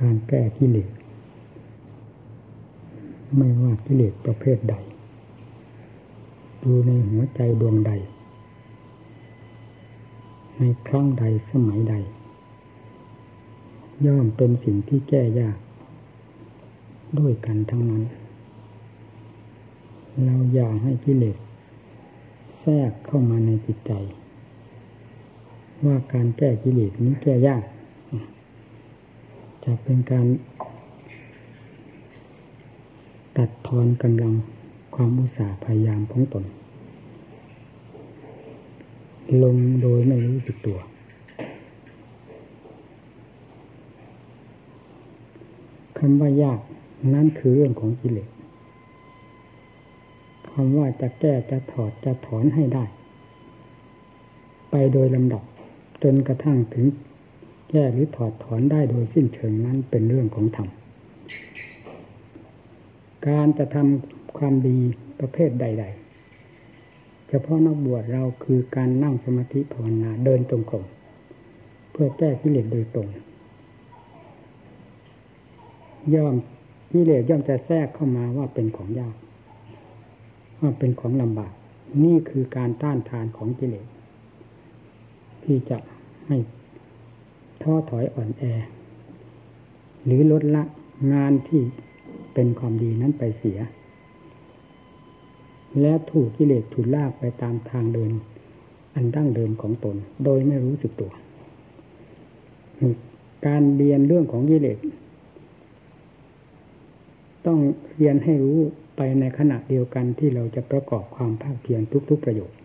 การแก้กิเลสไม่ว่ากิเลสประเภทใด ดูในหัวใจดวงใด ในครั้งใดสมัยใด ย่อมเป็นสิ่งที่แก้ยาก ด้วยกันทั้งนั้น เราอย่าให้กิเลสแทรกเข้ามาในจิตใจ ว่าการแก้กิเลสนี้แก้ยาก จะเป็นการตัดทอนกำลังความอุตสาห์พยายามของตน ลงโดยไม่รู้สึกตัว คำว่ายากนั่นคือเรื่องของกิเลสคำว่าจะแก้จะถอดจะถอนให้ได้ ไปโดยลำดับจนกระทั่งถึง แก้หรือถอดถอนได้โดยสิ้นเชิงนั้นเป็นเรื่องของธรรม การจะทำความดีประเภทใด ๆ เฉพาะนักบวชเราคือการนั่งสมาธิภาวนาเดินตรงกลมเพื่อแก้กิเลสโดยตรง ย่อมกิเลสย่อมจะแทรกเข้ามาว่าเป็นของยาก ว่าเป็นของลำบาก นี่คือการต้านทานของกิเลสที่จะให้ ท้อถอยอ่อนแอ หรือลดละงานที่เป็นความดีนั้นไปเสีย และถูกกิเลสถูกลากไปตามทางเดิน อันดั้งเดิมของตน โดยไม่รู้สึกตัว การเรียนเรื่องของกิเลสต้องเรียนให้รู้ไปในขณะเดียวกันที่เราจะประกอบความภาคเพียรทุกๆประโยชน์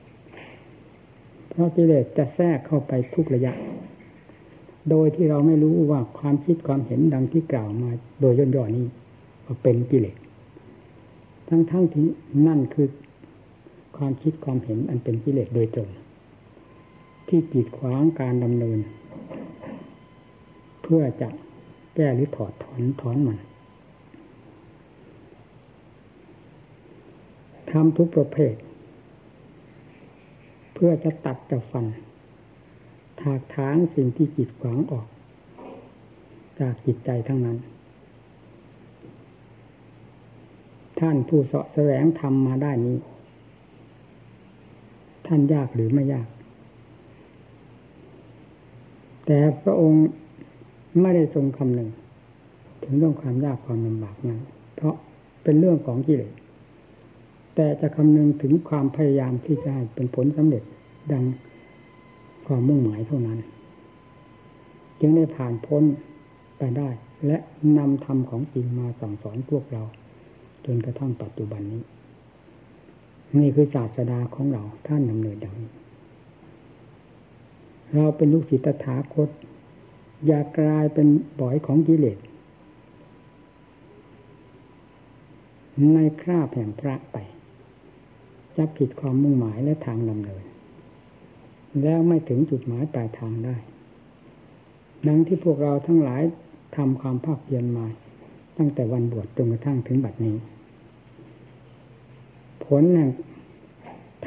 เพราะกิเลสจะแทรกเข้าไปทุกระยะ โดยที่เราไม่รู้ว่าความคิดความเห็นดังที่กล่าวมา โดยย่นๆนี้เป็นกิเลส ทั้งๆทที่นั่นคือความคิดความเห็นอันเป็นกิเลสโดยตรง ที่กีดขวางการดำเนิน เพื่อจะแก้หรือถอดถอนถอนมันทำทุกประเภท เพื่อจะตัดจะฟัน ถากถางสิ่งที่กีดขวางออก จากจิตใจทั้งนั้น ท่านผู้เสาะแสวงทำมาได้นี้ ท่านยากหรือไม่ยาก แต่พระองค์ไม่ได้ทรงคำหนึ่ง ถึงเรื่องความยากความลำบากนั้น เพราะเป็นเรื่องของกิเลสแต่จะคำนึงถึงความพยายามที่จะให้เป็นผลสำเร็จดัง ความมุ่งหมายเท่านั้น จึงได้ผ่านพ้นไปได้ และนำธรรมของจริงมาสั่งสอนพวกเรา จนกระทั่งปัจจุบันนี้ นี่คือศาสดาของเราท่านดำเนินดังนี้เราเป็นลูกศิษย์ตถาคต อย่ากลายเป็นบ่อยของกิเลสในคราบแห่งพระไปจะผิดความมุ่งหมายและทางดำเนิน แล้วไม่ถึงจุดหมายปลายทางได้ ดังที่พวกเราทั้งหลายทำความภาคเพียรมา ตั้งแต่วันบวชจนกระทั่งถึงบัดนี้ ผลแห่ง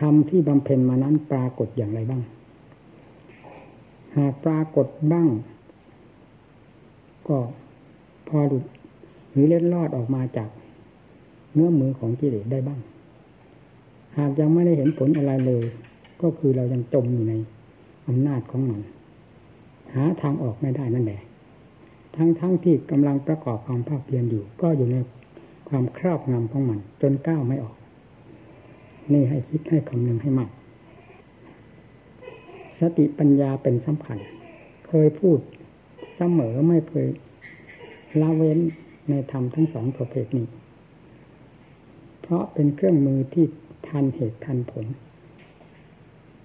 ธรรมที่บำเพ็ญมานั้นปรากฏอย่างไรบ้าง หากปรากฏบ้าง ก็พอหลุดหรือเล็ดลอดออกมาจากเนื้อมือของกิเลสได้บ้าง หากยังไม่ได้เห็นผลอะไรเลย ก็คือเรายังจมอยู่ในอำนาจของมัน หาทางออกไม่ได้นั่นแหละ ทั้งๆทที่กำลังประกอบความภาคเพียรอยู่ ก็อยู่ในความครอบงำของมัน จนก้าวไม่ออก นี่ให้คิดให้คำนึงให้มาก สติปัญญาเป็นสำคัญ เคยพูดเสมอไม่เคยละเว้นในธรรมทั้งสองประเภทนี้ เพราะเป็นเครื่องมือที่ทันเหตุทันผล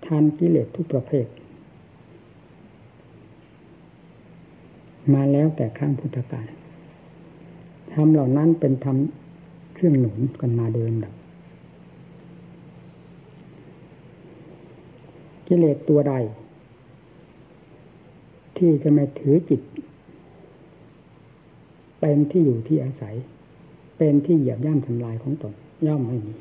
ทันกิเลสทุกประเภท มาแล้วแต่ครั้งพุทธกาลทำเหล่านั้นเป็นทำเครื่องหนุนกันมาโดยลำดับกิเลสตัวใด ที่จะไม่ถือจิต เป็นที่อยู่ที่อาศัย เป็นที่เหยียบย่ำทำลายของตนย่อมไม่มี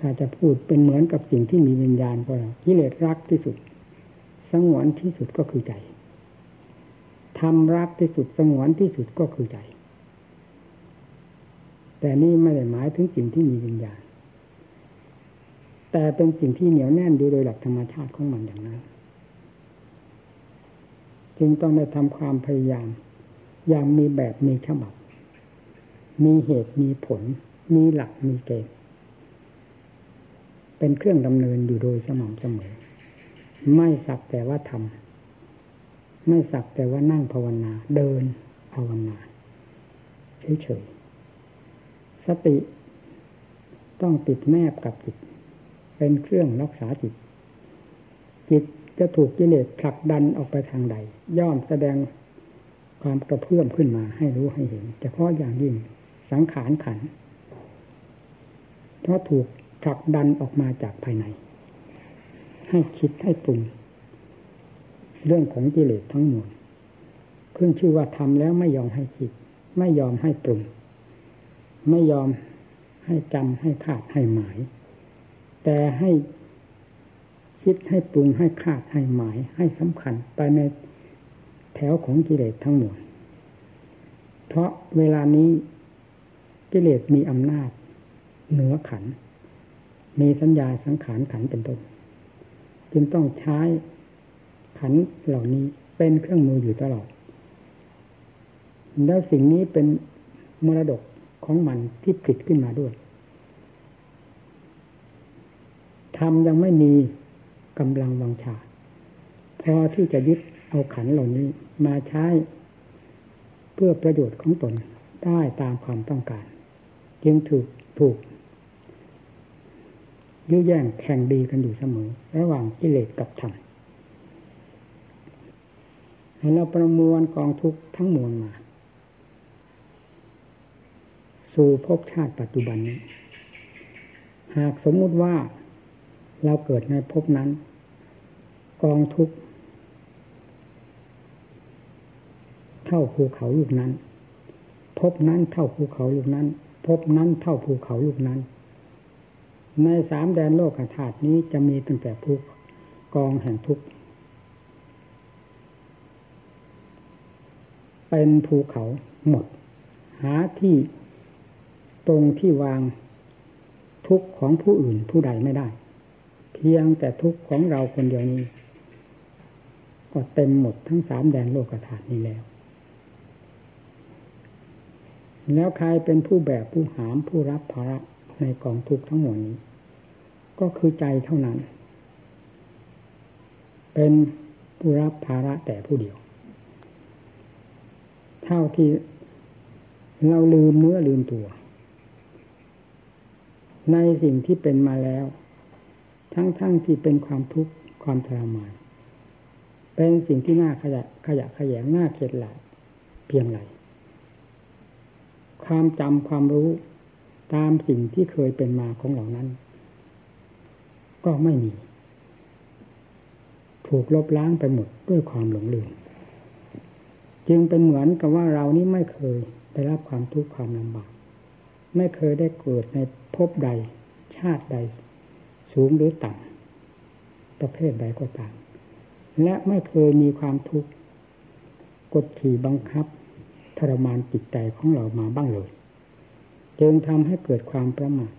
ถ้าจะพูดเป็นเหมือนกับสิ่งที่มีวิญญาณก็แล้วกิเลสรักที่สุด สงวนที่สุดก็คือใจทำรักที่สุดสงวนที่สุดก็คือใจ แต่นี่ไม่ได้หมายถึงสิ่งที่มีวิญญาณ แต่เป็นสิ่งที่เหนียวแน่นดูโดยหลักธรรมชาติของมันอย่างนั้น จึงต้องได้ทำความพยายาม อย่างมีแบบมีฉบับ มีเหตุมีผล มีหลักมีเกณฑ์ เป็นเครื่องดำเนินอยู่โดยสม่ำเสมอ ไม่สักแต่ว่าทำไม่สักแต่ว่านั่งภาวนา เดินภาวนาเฉยๆสติต้องติดแนบกับจิต เป็นเครื่องรักษาจิต จิตจะถูกกิเลสผลักดันออกไปทางใด ย่อมแสดงความกระเพื่อมขึ้นมาให้รู้ให้เห็นเฉพาะอย่างยิ่งสังขารขันเพราะถูก ผลักดันออกมาจากภายใน ให้คิดให้ปรุงเรื่องของกิเลสทั้งมวลขึ้นชื่อว่าทำแล้วไม่ยอมให้คิด ไม่ยอมให้ปรุง ไม่ยอมให้จำให้คาดให้หมาย แต่ให้คิดให้ปรุงให้คาดให้หมายให้สำคัญไปในแถวของกิเลสทั้งมวลเพราะเวลานี้กิเลสมีอำนาจเหนือขัน มีสัญญาสังขารขันเป็นต้นจึงต้องใช้ขันเหล่านี้เป็นเครื่องมืออยู่ตลอด แล้วสิ่งนี้เป็นมรดกของมันที่ผลิตขึ้นมาด้วยทำยังไม่มีกำลังวังชาพอที่จะยึดเอาขันเหล่านี้มาใช้ เพื่อประโยชน์ของตนได้ตามความต้องการ จึงถูกถูก ยื้อแย่งแข่งดีกันอยู่เสมอ ระหว่างกิเลสกับธรรมให้เราประมวลกองทุกข์ทั้งมวลมา สู่ภพชาติปัจจุบันนี้ หากสมมุติว่าเราเกิดในภพนั้น กองทุกข์เท่าภูเขาลูกนั้น ภพนั้นเท่าภูเขาลูกนั้น ภพนั้นเท่าภูเขาลูกนั้น ในสามแดนโลกธาตุนี้จะมีตั้งแต่ภูกองแห่งทุกเป็นภูเขาหมด หาที่ตรงที่วางทุกข์ของผู้อื่นผู้ใดไม่ได้ เพียงแต่ทุกข์ของเราคนเดียวนี้ ก็เต็มหมดทั้งสามแดนโลกธาตุนี้แล้ว แล้วใครเป็นผู้แบกผู้หามผู้รับภาระในกองทุกข์ทั้งหมดนี้ ก็คือใจเท่านั้น เป็นผู้รับภาระแต่ผู้เดียว เท่าที่เราลืมเนื้อลืมตัว ในสิ่งที่เป็นมาแล้ว ทั้งๆทที่เป็นความทุกข์ความทรมานเป็นสิ่งที่น่าขยะขยะขยงน่าเข็ดหลาบเพียงไรความจำความรู้ตามสิ่งที่เคยเป็นมาของเหล่านั้น ก็ไม่มี ถูกลบล้างไปหมดด้วยความหลงลืมจึงเป็นเหมือนกับว่าเรานี้ไม่เคยได้รับความทุกข์ความลำบากไม่เคยได้เกิดในภพใด ชาติใด สูงหรือต่ำประเภทใดก็ตาม และไม่เคยมีความทุกข์กดขี่บังคับทรมานจิตใจของเรามาบ้างเลย จึงทำให้เกิดความประมาท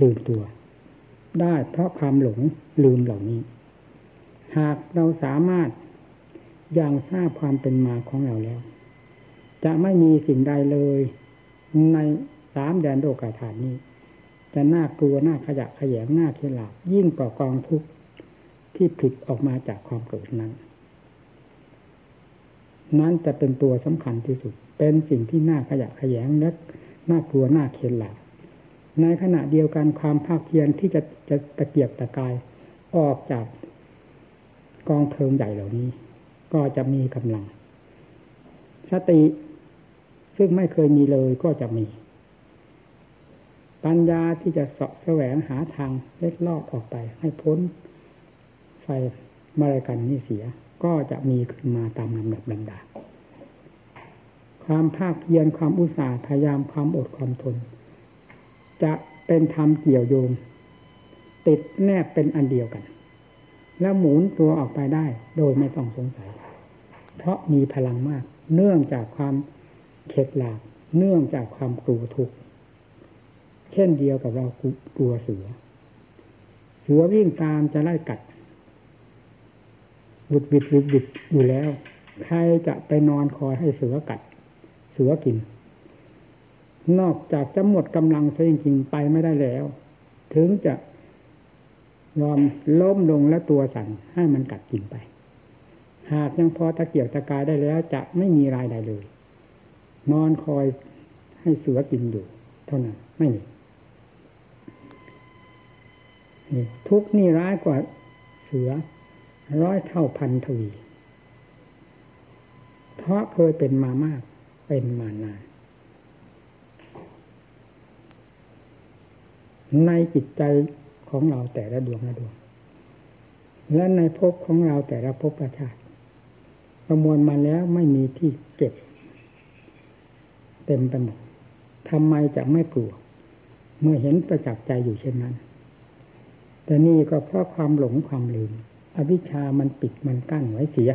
ลืมตัว ได้เพราะความหลงลืมเหล่านี้ หากเราสามารถยังทราบความเป็นมาของเราแล้ว จะไม่มีสิ่งใดเลย ในสามแดนโลกาฐานนี้ จะน่ากลัวน่าขยะขยงน่าเขลาบยิ่งกว่ากองทุกข์ที่ผลิตออกมาจากความเกิดนั้น นั้นจะเป็นตัวสำคัญที่สุด เป็นสิ่งที่น่าขยะขยงและน่ากลัวน่าเข็นหลา ในขณะเดียวกันความภาคเพียรที่จะจะตะเกียบตะกายออกจากกองเพลิงใหญ่เหล่านี้ ก็จะมีกำลัง สติ ซึ่งไม่เคยมีเลยก็จะมี ปัญญาที่จะสะแสวงหาทางเล็ดลอดออกไป ให้พ้น ไฟมารกันนี้เสีย ก็จะมีขึ้นมาตามลำดับลำดาความภาคเพียรความอุตสาห์พยายามความอดความทน จะเป็นธรรมเกี่ยวโยง ติดแนบเป็นอันเดียวกัน แล้วหมุนตัวออกไปได้โดยไม่ต้องสงสัย เพราะมีพลังมาก เนื่องจากความเข็ดหลาบเนื่องจากความกลัวทุกข์เช่นเดียวกับเรากลัวเสือ เสือวิ่งตามจะไล่กัดบุดบิดบุดบิดอยู่แล้ว ใครจะไปนอนคอยให้เสือกัด เสือกิน นอกจากจะหมดกำลังซะจริงๆไปไม่ได้แล้ว ถึงจะยอมล้มลงและตัวสั่นให้มันกัดกินไป หากยังพอตะเกียกตะกายได้แล้วจะไม่มีรายใดเลย นอนคอยให้เสือกินอยู่ เท่านั้นไม่มีทุกนี่ร้ายกว่าเสือร้อยเท่าพันทวี เพราะเคยเป็นมามากเป็นมานาน ในจิตใจของเราแต่ละดวงละดวง และในภพของเราแต่ละภพประชาติ ประมวลมาแล้วไม่มีที่เก็บ เต็มไปหมดทำไมจะไม่กลัว เมื่อเห็นประจักษ์ใจอยู่เช่นนั้น แต่นี่ก็เพราะความหลงความลืม อวิชชามันปิดมันกั้นไว้เสีย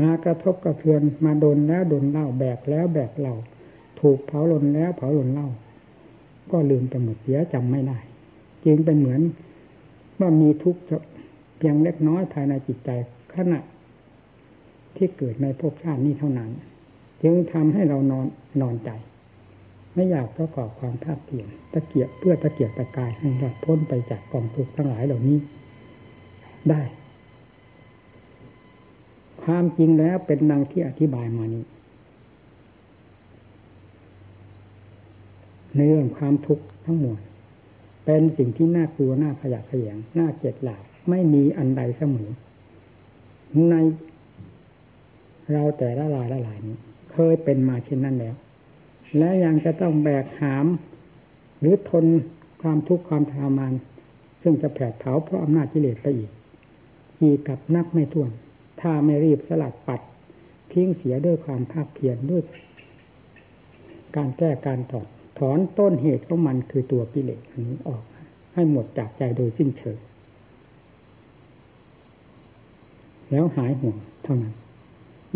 มากระทบกระเทือนมาโดนแล้วโดนเล่าแบกแล้วแบกเล่าถูกเผาลนแล้วเผาลนเล่า ก็ลืมไปหมดเสียจำไม่ได้ จึงเป็นเหมือนว่ามีทุกข์เพียงเล็กน้อยภายในจิตใจขณะที่เกิดในภพชาตินี้เท่านั้น จึงทำให้เรานอนนอนใจ ไม่อยากประกอบความภาคเพียรตะเกียบเพื่อตะเกียบตะกายให้เราพ้นไปจากกองทุกข์ทั้งหลายเหล่านี้ ได้ ความจริงแล้วเป็นดังที่อธิบายมานี้ ในเรื่องความทุกข์ทั้งหมดเป็นสิ่งที่น่ากลัวน่าขยะขยงน่าเกลียดหลาบไม่มีอันใดเสมอในเราแต่ละลายละลายนี้ เคยเป็นมาเช่นนั้นแล้ว และยังจะต้องแบกหาม หรือทนความทุกข์ความทรมานซึ่งจะแผดเผาเพราะอำนาจกิเลสไปอีกอีกกับนับไม่ถ้วน ถ้าไม่รีบสลัดปัดทิ้งเสียด้วยความภาคเพียรด้วย การแก้การถอด ถอนต้นเหตุของมันคือตัวกิเลสอันนี้ออก ให้หมดจากใจโดยสิ้นเชิงแล้วหายห่วงเท่านั้น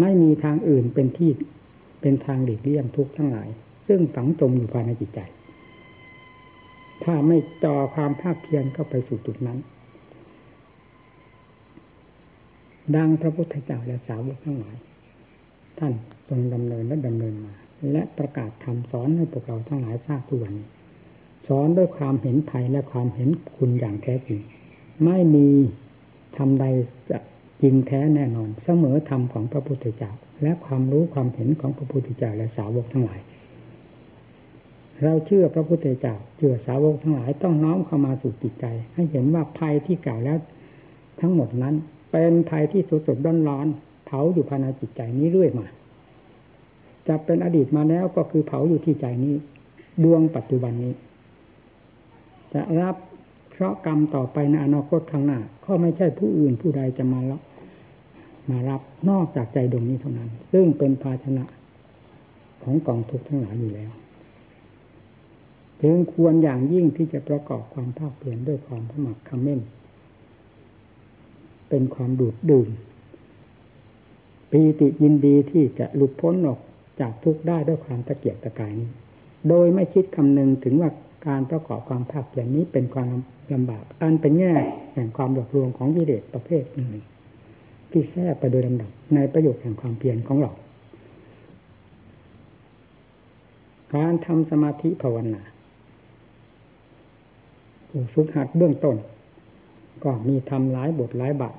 ไม่มีทางอื่นเป็นที่เป็นทางหลีกเลี่ยงทุกข์ทั้งหลาย ซึ่งฝังจมอยู่ภายในจิตใจ ถ้าไม่จ่อความภาคเพียรเข้าไปสู่จุดนั้น ดังพระพุทธเจ้าและสาวกทั้งหลาย ท่านทรงดำเนินและดำเนินมา และประกาศคำสอนให้พวกเราทั้งหลายทราบทุกวันสอนด้วยความเห็นภัยและความเห็นคุณอย่างแท้จริง ไม่มีทำใดจะจริงแท้แน่นอน เสมอธรรมของพระพุทธเจ้าและความรู้ความเห็นของพระพุทธเจ้าและสาวกทั้งหลาย เราเชื่อพระพุทธเจ้าเชื่อสาวกทั้งหลายต้องน้อมเข้ามาสู่จิตใจ ให้เห็นว่าภัยที่กล่าวแล้ว ทั้งหมดนั้น เป็นภัยที่สดสดร้อนร้อนเผาอยู่ภายในจิตใจนี้เรื่อยมา จะเป็นอดีตมาแล้วก็คือเผาอยู่ที่ใจนี้ ดวงปัจจุบันนี้ จะรับเพราะห์กรรมต่อไปในอนาคตข้างหน้า ก็ไม่ใช่ผู้อื่นผู้ใดจะมารับมารับนอกจากใจดวงนี้เท่านั้น ซึ่งเป็นภาชนะของกองทุกข์ทั้งหลายอยู่แล้วถึงควรอย่างยิ่งที่จะประกอบความภาคเปลี่ยนด้วยความสมัครคำเม่นเป็นความดูดดื่มปีติยินดีที่จะหลุดพ้นออก จากทุกข์ได้ด้วยความตะเกียกตะกายนี้ โดยไม่คิดคำนึงถึงว่าการประกอบความภาคอย่างนี้เป็นความลำบากอันเป็นแง่แห่งความหลอกลวงของวิเดชประเภทหนึ่งที่แทรกไปโดยลำดับในประโยชน์แห่งความเพียรของเรา การทำสมาธิภาวนาผู้ฝึกหัดเบื้องต้น ก็มีทำหลายบทหลายบาท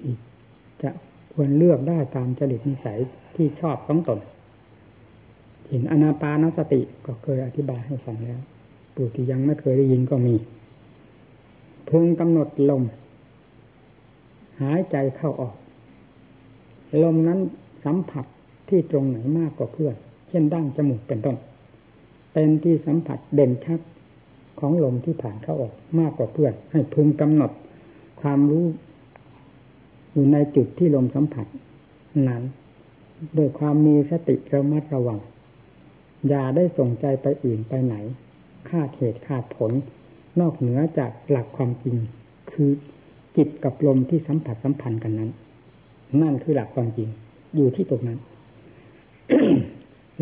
ที่จะควรเลือกได้ตามจริตนิสัย ที่ชอบของตนเห็นอนาปานสติก็เคยอธิบายให้ฟังแล้วผู้ที่ยังไม่เคยได้ยินก็มีพึงกำหนดลม หายใจเข้าออก ลมนั้นสัมผัสที่ตรงไหนมากกว่าเพื่อน เช่นดั้งจมูกเป็นต้น เป็นที่สัมผัสเด่นชัดของลมที่ผ่านเข้าออกมากกว่าเพื่อน ให้พึงกำหนดความรู้อยู่ในจุดที่ลมสัมผัสนั้น โดยความมีสติระมัดระวัง อย่าได้ส่งใจไปอื่นไปไหนคาดเหตุคาดผล นอกเหนือจากหลักความจริง คือจิตกับลมที่สัมผัสสัมพันธ์กันนั้น นั่นคือหลักความจริง อยู่ที่ตรงนั้น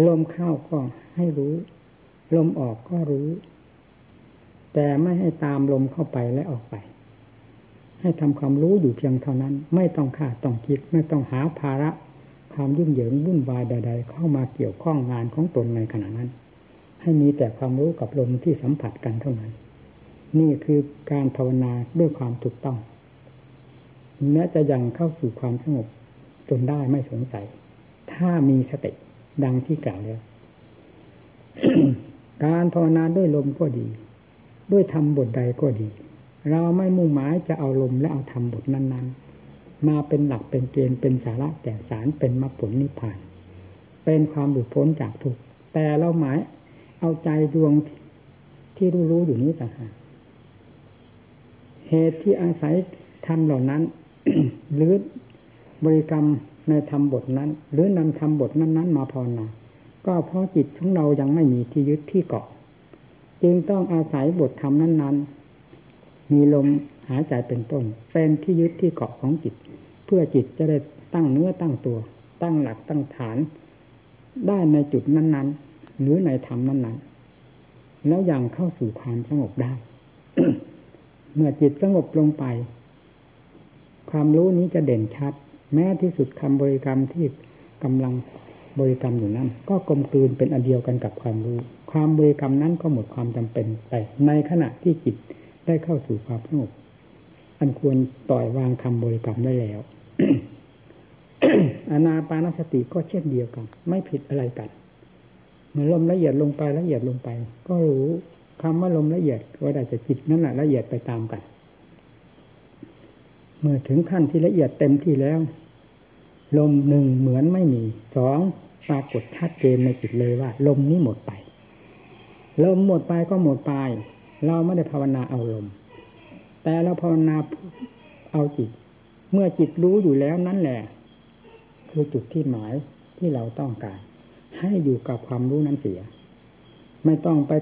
ลมเข้าก็ให้รู้ ลมออกก็รู้ แต่ไม่ให้ตามลมเข้าไปและออกไป ให้ทำความรู้อยู่เพียงเท่านั้น ไม่ต้องขาดต้องคิด ไม่ต้องหาภาระ ความยุ่งเหยิงวุ่นวายใด ๆ เข้ามาเกี่ยวข้องงานของตนในขณะนั้น ให้มีแต่ความรู้กับลมที่สัมผัสกันเท่านั้น นี่คือการภาวนาด้วยความถูกต้องแม้จะยังเข้าสู่ความสงบจนได้ไม่สงสัย ถ้ามีสติดังที่กล่าวแล้วการภาวนาด้วยลมก็ดี ด้วยธรรมบทใดก็ดี เราไม่มุ่งหมายจะเอาลมและเอาธรรมบทนั้น ๆ มาเป็นหลักเป็นเกณฑ์เป็นสาระแก่สารเป็นมรรคผลนิพพาน เป็นความหลุดพ้นจากทุกข์แต่เราหมายเอาใจดวงที่รู้รู้อยู่นี้ต่างหากเหตุที่อาศัยธรรมเหล่านั้น หรือบริกรรมในธรรมบทนั้น หรือนำธรรมบทนั้นๆ มาภาวนาก็เพราะจิตของเรายังไม่มีที่ยึดที่เกาะ จึงต้องอาศัยบทธรรมนั้น ๆ มีลม หายใจเป็นต้น เป็นที่ยึดที่เกาะของจิต เพื่อจิตจะได้ตั้งเนื้อตั้งตัว ตั้งหลักตั้งฐาน ได้ในจุดนั้นๆ หรือในธรรมนั้นๆ แล้วยังเข้าสู่ความสงบได้ เมื่อจิตสงบลงไป ความรู้นี้จะเด่นชัด แม้ที่สุดคำบริกรรมที่กำลังบริกรรมอยู่นั้นก็กลมกลืนเป็นอันเดียวกันกับความรู้ ความบริกรรมนั้นก็หมดความจำเป็นไปในขณะที่จิตได้เข้าสู่ความสงบ อันควรปล่อยวางคำบริกรรมได้แล้วอนาปานสติก็เช่นเดียวกัน ไม่ผิดอะไรกันเมื่อลมละเอียดลงไปละเอียดลงไป ก็รู้คำว่าลมละเอียดก็ได้จะจิตนั่นแหละละเอียดไปตามกัน เมื่อถึงขั้นที่ละเอียดเต็มที่แล้ว ลมหนึ่งเหมือนไม่มีสองปรากฏชัดเจนในจิตเลยว่า ลมนี้หมดไป ลมหมดไปก็หมดไป เราไม่ได้ภาวนาเอาลม แต่เราภาวนาเอาจิต เมื่อจิตรู้อยู่แล้วนั่นแหละ คือจุดที่หมายที่เราต้องการ ให้อยู่กับความรู้นั้นเสีย ไม่ต้องไป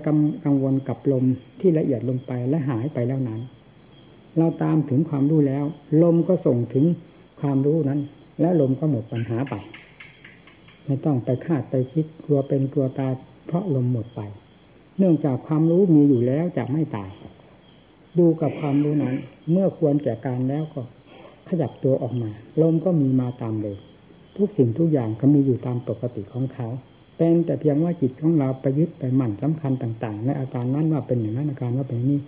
กังวลกับลมที่ละเอียดลงไปและหายไปแล้วนั้น เราตามถึงความรู้แล้ว ลมก็ส่งถึงความรู้นั้น และลมก็หมดปัญหาไป ไม่ต้องไปคาดไปคิดกลัวเป็นกลัวตายเพราะลมหมดไป เนื่องจากความรู้มีอยู่แล้วจะไม่ตาย ดูกับความรู้นั้น เมื่อควรแก่การแล้วก็ขยับตัวออกมาลมก็มีมาตามเลย ทุกสิ่งทุกอย่างก็มีอยู่ตามปกติของเขาเป็นแต่เพียงว่าจิตของเราไปยึดไปหมั่นสำคัญต่างๆในอาการนั้นว่าเป็นอย่างนั้นอาการว่าเป็นนี้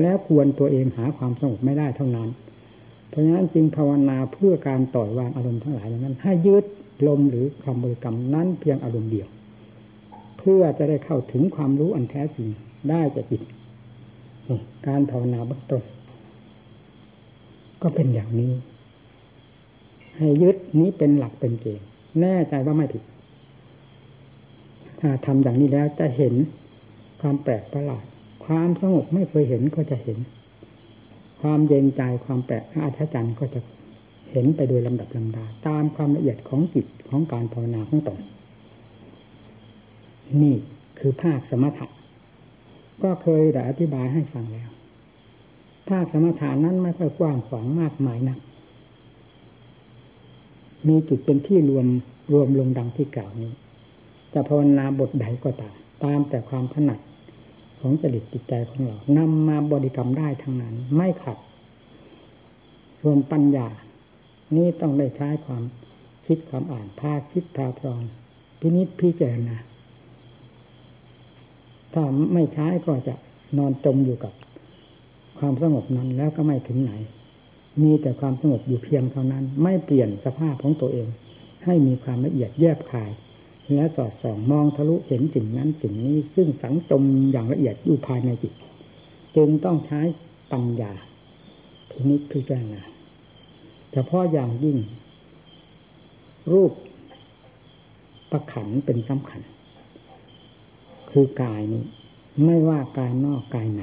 แล้วควรตัวเองหาความสงบไม่ได้เท่านั้น เพราะฉะนั้นจึงภาวนาเพื่อการต่อยวางอารมณ์ทั้งหลายเหล่านั้น ให้ยึดลมหรือคำบริกรรมนั้นเพียงอารมณ์เดียว เพื่อจะได้เข้าถึงความรู้อันแท้จริงได้จากจิต การภาวนาเบื้องต้นก็เป็นอย่างนี้ ให้ยึดนี้เป็นหลักเป็นเกณฑ์แน่ใจว่าไม่ผิด ถ้าทำอย่างนี้แล้วจะเห็นความแปลกประหลาด ความสงบไม่เคยเห็นก็จะเห็น ความเย็นใจความแปลกอัศจรรย์ก็จะเห็นไปโดยลำดับลำดา ตามความละเอียดของจิตของการภาวนาของตนนี่คือภาคสมถะ ก็เคยได้อธิบายให้ฟังแล้วภาสมถานั้นไม่ค่อยกว้างขวางมากมายนัก มีจุดเป็นที่รวมรวมลงดังที่กล่าวนี้ จะภาวนาบทใดก็ตามตามแต่ความถนัดของจริตจิตใจของเรานำมาบริกรรมได้ทั้งนั้น ไม่ขัดส่วนปัญญา นี่ต้องได้ใช้ความคิดความอ่านพาคิดพาพรองพินิจพิจารณา ถ้าไม่ใช้ก็จะนอนจมอยู่กับ ความสงบนั้นแล้วก็ไม่ถึงไหน มีแต่ความสงบอยู่เพียงเท่านั้น ไม่เปลี่ยนสภาพของตัวเอง ให้มีความละเอียดแยบคายและสอดส่องมองทะลุเห็นสิ่งนั้นสิ่งนี้ ซึ่งสังจมอย่างละเอียดอยู่ภายในจิตจึงต้องใช้ปัญญาพินิจพิจารณาเฉพาะอย่างยิ่ง รูปประขันเป็นสำคัญ คือกายนี้ ไม่ว่ากายนอกกายใน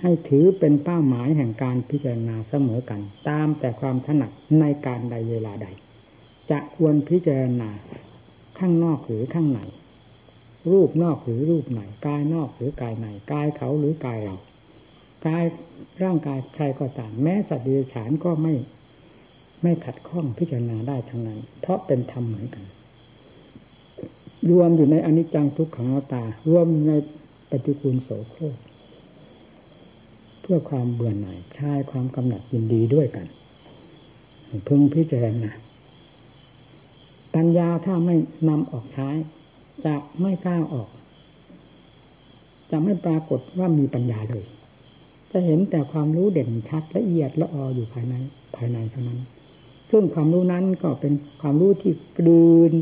ให้ถือเป็นเป้าหมายแห่งการพิจารณาเสมอกัน ตามแต่ความถนัดในการใดเวลาใด จะควรพิจารณาข้างนอกหรือข้างในรูปนอกหรือรูปไหนกายนอกหรือกายในกายเขาหรือกายเรากายร่างกายใครก็ตามแม้สัตว์เดรัจฉานก็ไม่ ไม่ขัดข้องพิจารณาได้ทั้งนั้น เพราะเป็นธรรมเหมือนกัน รวมอยู่ในอนิจจังทุกขังตา รวมในปฏิกูลโสโครกเพื่อความเบื่อหน่ายคลายความกำหนัดยินดีด้วยกันพึงพิจารณาปัญญาถ้าไม่นำออกใช้จะไม่กล้าออก จะไม่ปรากฏว่ามีปัญญาเลย จะเห็นแต่ความรู้เด่นชัดละเอียดละอออยู่ภายในภายในเท่านั้น ซึ่งความรู้นั้นก็เป็นความรู้ที่กลืน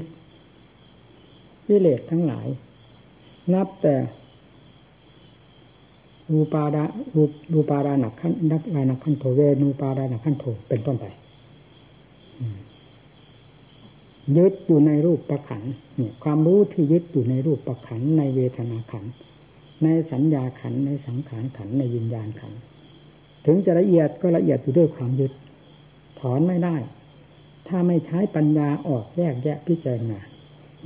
วิเลศทั้งหลาย นับแต่รูปาดารูรูปาดาหนักขั้นนักลายหนักขั้นโทเวนูปาดาหนักขั้นโทเป็นต้นไปยึดอยู่ในรูปประขันเนี่ยความรู้ที่ยึดอยู่ในรูปประขันในเวทนาขันในสัญญาขันในสังขารขันในวิญญาณขันถึงจะละเอียดก็ละเอียดอยู่ด้วยความยึด ถอนไม่ได้ ถ้าไม่ใช้ปัญญาออกแยกแยะพิจารณา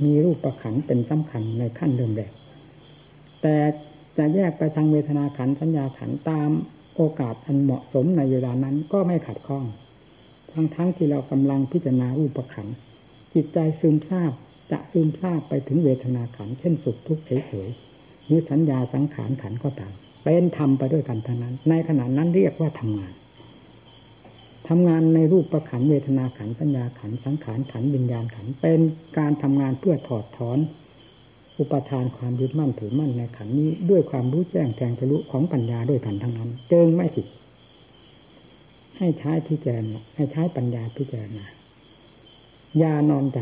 มีรูปประขันเป็นสำคัญในขั้นเริ่มแรกแต่จะแยกไปทางเวทนาขันสัญญาขันตามโอกาสอันเหมาะสมในเวลานั้นก็ไม่ขัดข้อง ทั้งทั้งที่เรากำลังพิจารณารูปประขันจิตใจซึมซาบจะซึมซาบไปถึงเวทนาขันเช่นสุขทุกข์เฉยๆหรือสัญญาสังขารขันก็ตามเป็นธรรมไปด้วยกันทั้งนั้น ในขณะนั้นเรียกว่าทำงาน ทำงานในรูปประขันเวทนาขันสัญญาขันสังขารขันวิญญาณขันเป็นการทำงานเพื่อถอดถอน อุปทานความยึดมั่นถือมั่นในขันนี้ด้วยความรู้แจ้งแทงทะลุของปัญญาด้วยกันทั้งนั้นเจิงไม่ผิดให้ใช้พิจารณาให้ใช้ปัญญาพิจารณายานอนใจ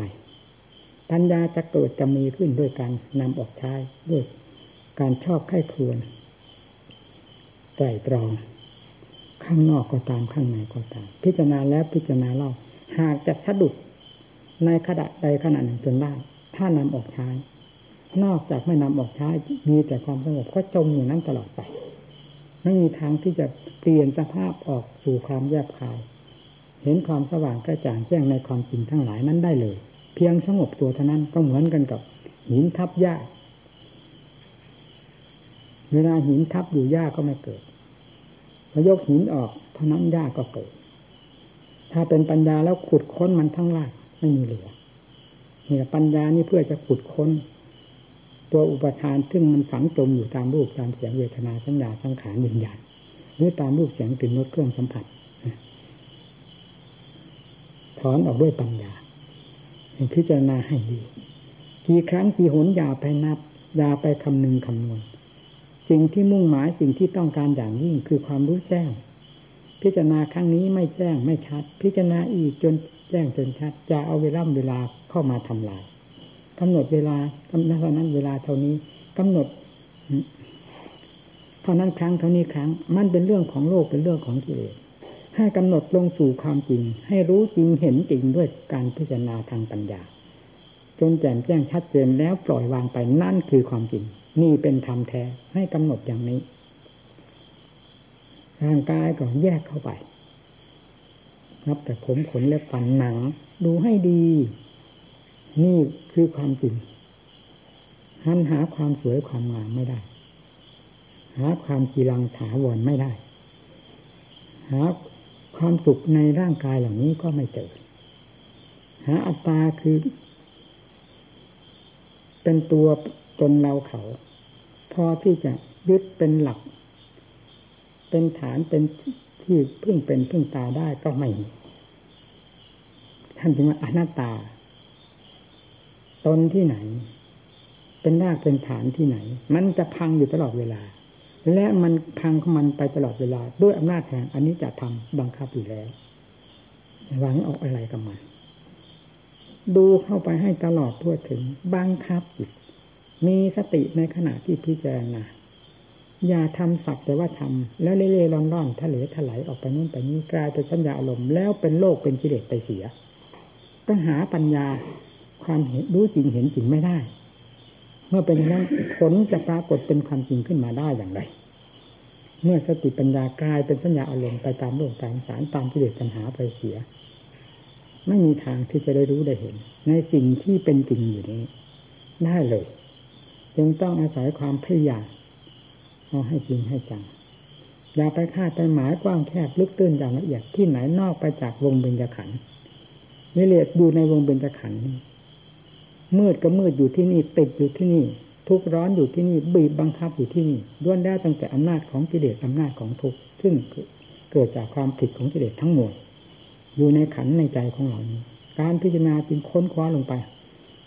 ปัญญาจะเกิดจะมีขึ้นด้วยการนำออกใช้ด้วยการชอบไข้ควรไตรตรอง ข้างนอกก็ตามข้างในก็ตาม พิจารณาแล้วพิจารณาเล่า หากจะสะดุดในขณะใดขณะหนึ่งจนได้ถ้านำออกใช้นอกจากไม่นำออกใช้มีแต่ความสงบก็จมอยู่นั้นตลอดไปไม่มีทางที่จะเปลี่ยนสภาพออกสู่ความแยบคาย เห็นความสว่างกระจ่างแจ้งในความจริงทั้งหลายนั้นได้เลย เพียงสงบตัวเท่านั้นก็เหมือนกันกับหินทับหญ้าเวลาหินทับอยู่หญ้าก็ไม่เกิด พอยกหินออกเท่านั้นหญ้าก็เกิด ถ้าเป็นปัญญาแล้วขุดค้นมันทั้งรากไม่มีเหลือเนี่ยปัญญานี่เพื่อจะขุดค้น ตัวอุปทานซึ่งมันฝังจมอยู่ตามรูปตามเสียงเวทนาสัญญาสังขารวิญญาณหรือตามรูปเสียงกลิ่นรสเครื่องสัมผัสถอนออกด้วยปัญญาพิจารณาให้ดีกี่ครั้งกี่หนยาไปนับยาไปคำนึงคำนวณ สิ่งที่มุ่งหมายสิ่งที่ต้องการอย่างยิ่งคือความรู้แจ้ง พิจารณาครั้งนี้ไม่แจ้งไม่ชัด พิจารณาอีกจนแจ้งจนชัด จะเอาเวลาเวลาเข้ามาทำลายกำหนดเวลากำหนดเท่านั้นเวลาเท่านี้กำหนดเท่านั้นครั้งเท่านี้ครั้ง มันเป็นเรื่องของโลกเป็นเรื่องของกิเลสให้กำหนดลงสู่ความจริง ให้รู้จริงเห็นจริงด้วยการพิจารณาทางปัญญา จนแจ่มแจ้งชัดเจนแล้วปล่อยวางไปนั่นคือความจริง นี่เป็นธรรมแท้ให้กำหนดอย่างนี้ ร่างกายก็แยกเข้าไปนับแต่ผมขนเล็บฟันหนัง ดูให้ดี นี่คือความจริงหันหาความสวยความงามไม่ได้ หาความกีรังถาวรไม่ได้ หาความสุขในร่างกายเหล่านี้ก็ไม่เจอ หาอัตตาคือ เป็นตัว ตนเราเขา พอที่จะยึดเป็นหลัก เป็นฐานเป็นที่พึ่งเป็นพึ่งตาได้ก็ไม่มีท่านจึงว่าอนัตตา ตนที่ไหน เป็นรากเป็นฐานที่ไหน มันจะพังอยู่ตลอดเวลา และมันพังของมันไปตลอดเวลา ด้วยอำนาจแห่งอันนี้จะทำบังคับอยู่แล้วหวังเอาอะไรกับมัน ดูเข้าไปให้ตลอดทั่วถึงบังคับจิต มีสติในขณะที่พิจารณาอย่าทำสักแต่ว่าทำแล้วเล่ๆร่อนๆทะเลถลายออกไปนู่นไปนี้กลายเป็นสัญญาอารมณ์แล้วเป็นโลกเป็นกิเลสไปเสียต้องหาปัญญาความเห็นรู้จริงเห็นจริงไม่ได้ เมื่อเป็นนั้นผลจะปรากฏเป็นความจริงขึ้นมาได้อย่างไรเมื่อสติปัญญากลายเป็นสัญญาอารมณ์ไปตามโลกตามสารตามกิเลสปัญหาไปเสีย ไม่มีทางที่จะได้รู้ได้เห็น ในสิ่งที่เป็นจริงอยู่นี้ได้เลย จึงต้องอาศัยความพยายามเอาให้จริงให้จังอย่าไปคาดไปหมายกว้างแคบลึกตื้นอย่างละเอียดที่ไหนนอกไปจากวงเบญจขันธ์วิเลศอยู่ในวงเบญจขันธ์มืดก็มืดอยู่ที่นี่ติดอยู่ที่นี่ ทุกร้อนอยู่ที่นี่บีบบังคับอยู่ที่นี่ด้วนได้ตั้งแต่อำนาจของกิเลสอำนาจของทุกข์ซึ่งเกิดจากความผิดของกิเลสทั้งหมดอยู่ในขันในใจของเรานี้การพิจารณาจึงค้นคว้าลงไป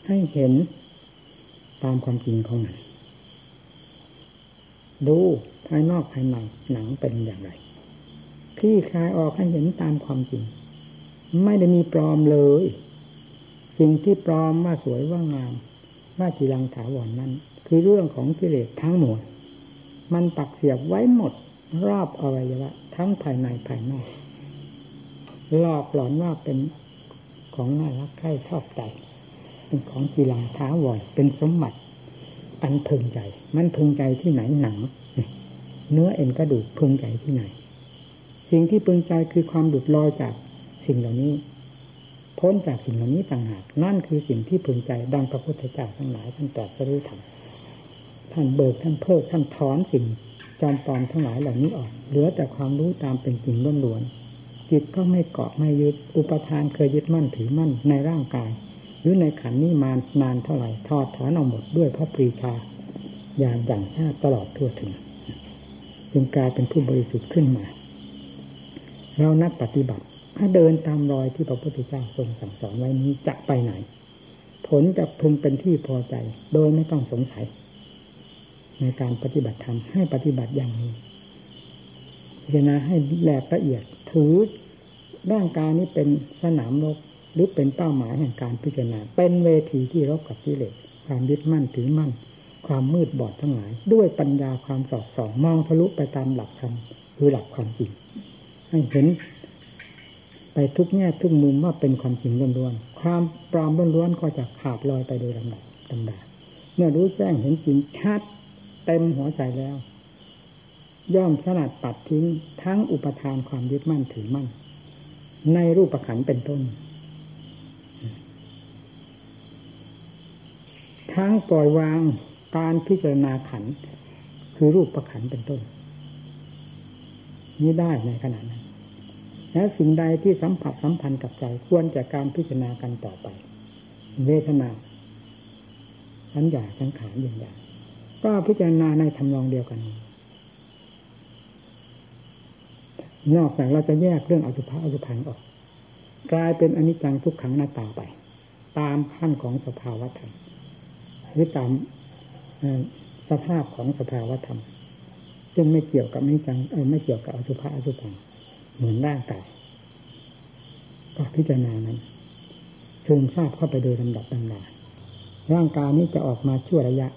ให้เห็น ตามความจริงของมันดูภายนอกภายในหนังเป็นอย่างไรที่คลายออกให้เห็นตามความจริง ไม่ได้มีปลอมเลย สิ่งที่ปลอมว่าสวยว่างาม ว่าจีรังถาวรนนั้น คือเรื่องของกิเลสทั้งหมด มันปักเสียบไว้หมด รอบอวัยวะทั้งภายในภายนอกหลอกหลอนว่าเป็นของน่ารักใคร่ชอบใจ เป็นของกีฬาท้าวอนเป็นสมบัติ อันพึงใจ มันพึงใจที่ไหนหนังเนื้อเอ็นกระดูกพึงใจที่ไหน สิ่งที่พึงใจคือความดุดลอยจากสิ่งเหล่านี้ พ้นจากสิ่งเหล่านี้ต่างหากนั่นคือสิ่งที่พึงใจดังพระพุทธเจ้าทั้งหลายท่านตรัสรู้ธรรมท่านเบิกท่านเพิกท่านถอนสิ่งจอมปลอมทั้งหลายเหล่านี้ออก เหลือแต่ความรู้ตามเป็นจริงล้วนๆจิตก็ไม่เกาะไม่ยึดอุปทานเคยยึดมั่นถือมั่นในร่างกาย หรือในขันนี้มานานเท่าไหร่ทอดถอนออกหมดด้วยพระปรีชาอย่างอย่างชาติตลอดทั่วถึงจึงกลายเป็นผู้บริสุทธิ์ขึ้นมา เรานักปฏิบัติ ถ้าเดินตามรอยที่พระพุทธเจ้าทรงสั่งสอนไว้นี้จะไปไหน ผลจะพึงเป็นที่พอใจ โดยไม่ต้องสงสัย ในการปฏิบัติธรรมให้ปฏิบัติอย่างนี้พิจารณาให้แหลกละเอียดถือร่างกายนี้เป็นสนามรบ หรือเป็นเป้าหมายแห่งการพิจารณา เป็นเวทีที่รบกับกิเลสความยึดมั่นถือมั่น ความมืดบอดทั้งหลาย ด้วยปัญญาความสอดส่องมองทะลุไปตามหลักธรรมคือหลักความจริงให้เห็น ไปทุกแง่ทุกมุมว่าเป็นความจริงล้วนๆความปลอมล้วนๆก็จะขาดลอยไปโดยลำดับลำดาเมื่อรู้แจ้งเห็นจริงชัดเต็มหัวใจแล้ว ย่อมสลัดตัดทิ้งทั้งอุปทานความยึดมั่นถือมั่น ในรูปขันเป็นต้น ทั้งปล่อยวางการพิจารณาขัน คือรูปประขันเป็นต้น นี้ได้ในขณะนั้น แล้วสิ่งใดที่สัมผัสสัมพันธ์กับใจควรจากการพิจารณากันต่อไป เวทนาสัญญาสังขารอย่างอย่ก็พิจารณาในทำนองเดียวกันนอกจากเราจะแยกเรื่องอสุภะอสุพังออก กลายเป็นอนิจจังทุกขังหน้าตาไป ตามขั้นของสภาวะธรรม หรือตามสภาพของสภาวธรรมจึงไม่เกี่ยวกับอนิจจังไม่เกี่ยวกับอสุภะอสุพังเหมือนร่างกายก็พิจารณานั้นซึมทราบเข้าไปโดยลำดับลำดาร่างกายนี้จะออกมาชั่วระยะ